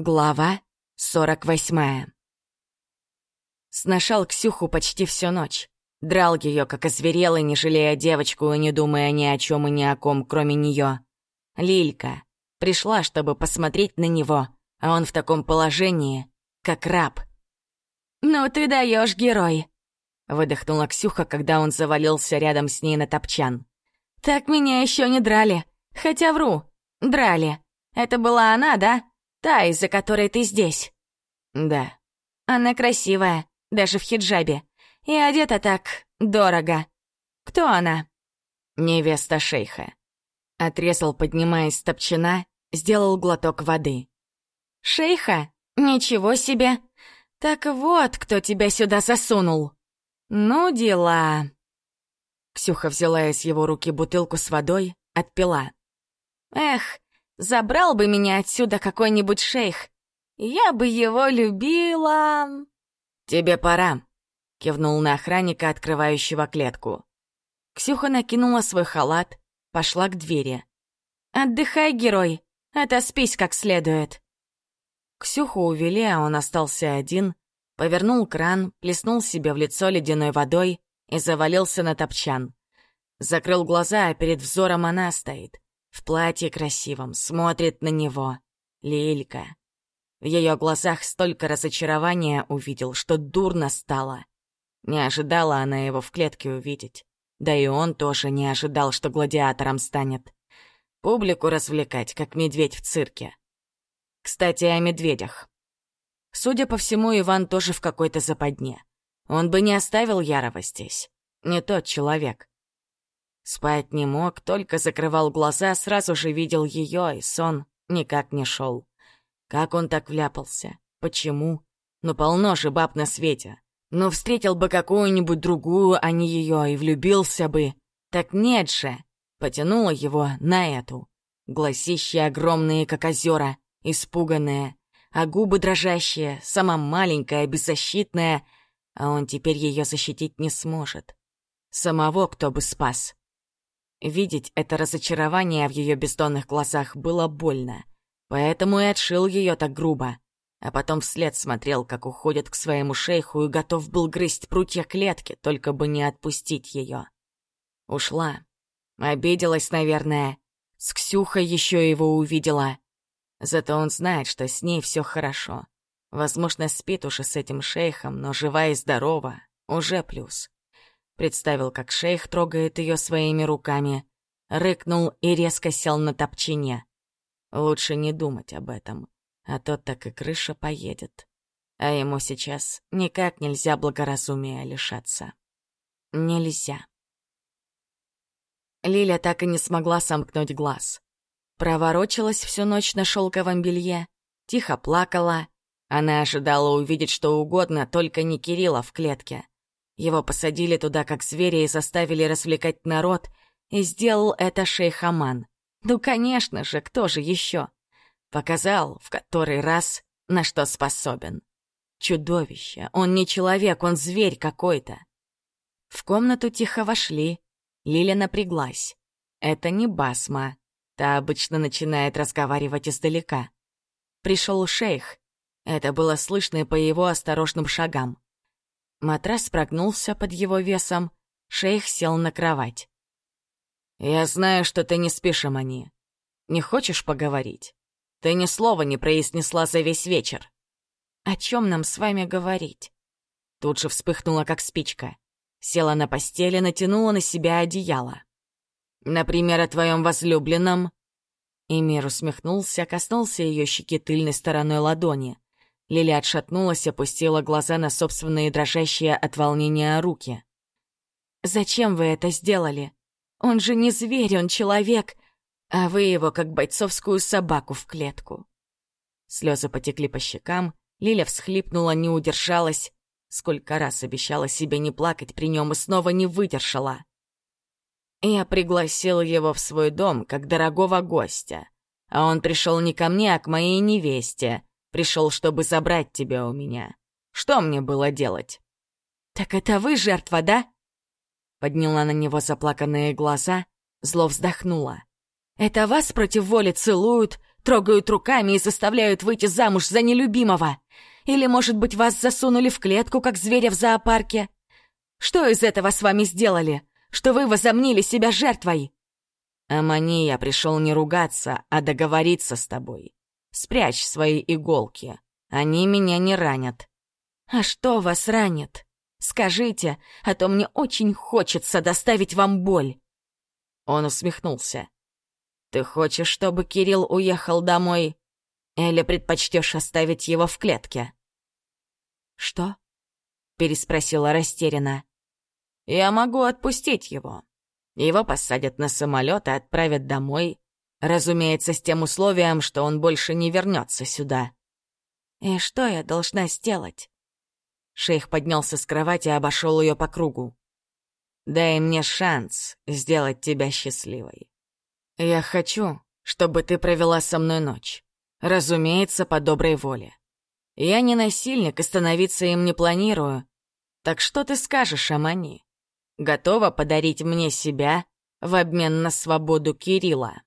Глава сорок восьмая. Сношал Ксюху почти всю ночь. Драл ее, как озверелый, не жалея девочку и не думая ни о чем и ни о ком, кроме нее. Лилька пришла, чтобы посмотреть на него, а он в таком положении, как раб. «Ну ты даешь, герой!» — выдохнула Ксюха, когда он завалился рядом с ней на топчан. «Так меня еще не драли. Хотя вру. Драли. Это была она, да?» Та, из-за которой ты здесь. Да. Она красивая, даже в хиджабе. И одета так дорого. Кто она? Невеста шейха. Отрезал, поднимаясь с топчина, сделал глоток воды. Шейха? Ничего себе! Так вот, кто тебя сюда засунул. Ну, дела. Ксюха взяла из его руки бутылку с водой, отпила. Эх, Забрал бы меня отсюда какой-нибудь шейх. Я бы его любила. Тебе пора, кивнул на охранника, открывающего клетку. Ксюха накинула свой халат, пошла к двери. «Отдыхай, герой, отоспись как следует». Ксюху увели, а он остался один, повернул кран, плеснул себе в лицо ледяной водой и завалился на топчан. Закрыл глаза, а перед взором она стоит. В платье красивом, смотрит на него. Лилька. В ее глазах столько разочарования увидел, что дурно стало. Не ожидала она его в клетке увидеть. Да и он тоже не ожидал, что гладиатором станет. Публику развлекать, как медведь в цирке. Кстати, о медведях. Судя по всему, Иван тоже в какой-то западне. Он бы не оставил Ярова здесь. Не тот человек. Спать не мог, только закрывал глаза, сразу же видел ее, и сон никак не шел. Как он так вляпался? Почему? Ну полно же баб на свете. Ну встретил бы какую-нибудь другую, а не ее, и влюбился бы. Так нет же. Потянула его на эту. Глазища огромные, как озера, испуганные, а губы дрожащие, сама маленькая, беззащитная, а он теперь ее защитить не сможет. Самого кто бы спас. Видеть это разочарование в ее бездонных глазах было больно, поэтому и отшил ее так грубо. А потом вслед смотрел, как уходит к своему шейху и готов был грызть прутья клетки, только бы не отпустить ее. Ушла. Обиделась, наверное. С Ксюхой еще его увидела. Зато он знает, что с ней все хорошо. Возможно, спит уже с этим шейхом, но жива и здорова. Уже плюс. Представил, как шейх трогает ее своими руками, рыкнул и резко сел на топчине. Лучше не думать об этом, а то так и крыша поедет. А ему сейчас никак нельзя благоразумия лишаться. Нельзя. Лиля так и не смогла сомкнуть глаз. Проворочилась всю ночь на шелковом белье, тихо плакала. Она ожидала увидеть что угодно, только не Кирилла в клетке. Его посадили туда как зверя и заставили развлекать народ, и сделал это шейх Аман. Ну, конечно же, кто же еще? Показал в который раз, на что способен. Чудовище, он не человек, он зверь какой-то. В комнату тихо вошли. Лиля напряглась. Это не Басма. Та обычно начинает разговаривать издалека. Пришел шейх. Это было слышно по его осторожным шагам. Матрас прогнулся под его весом, шейх сел на кровать. «Я знаю, что ты не спишь, Амани. Не хочешь поговорить? Ты ни слова не произнесла за весь вечер». «О чем нам с вами говорить?» Тут же вспыхнула, как спичка. Села на постели, натянула на себя одеяло. «Например, о твоем возлюбленном?» Эмир усмехнулся, коснулся ее щеки тыльной стороной ладони. Лили отшатнулась, опустила глаза на собственные дрожащие от волнения руки. «Зачем вы это сделали? Он же не зверь, он человек, а вы его как бойцовскую собаку в клетку». Слезы потекли по щекам, Лиля всхлипнула, не удержалась. Сколько раз обещала себе не плакать при нем и снова не выдержала. Я пригласил его в свой дом как дорогого гостя. А он пришел не ко мне, а к моей невесте, Пришел, чтобы забрать тебя у меня. Что мне было делать?» «Так это вы жертва, да?» Подняла на него заплаканные глаза, зло вздохнула. «Это вас против воли целуют, трогают руками и заставляют выйти замуж за нелюбимого. Или, может быть, вас засунули в клетку, как зверя в зоопарке? Что из этого с вами сделали? Что вы возомнили себя жертвой?» «Амани, я пришел не ругаться, а договориться с тобой. Спрячь свои иголки. Они меня не ранят». «А что вас ранит? Скажите, а то мне очень хочется доставить вам боль». Он усмехнулся. «Ты хочешь, чтобы Кирилл уехал домой? Или предпочтешь оставить его в клетке?» «Что?» — переспросила растерянно. «Я могу отпустить его. Его посадят на самолет и отправят домой. Разумеется, с тем условием, что он больше не вернется сюда». «И что я должна сделать?» Шейх поднялся с кровати и обошел ее по кругу. «Дай мне шанс сделать тебя счастливой. Я хочу, чтобы ты провела со мной ночь. Разумеется, по доброй воле. Я не насильник и становиться им не планирую. Так что ты скажешь, Амани? Готова подарить мне себя в обмен на свободу Кирилла?»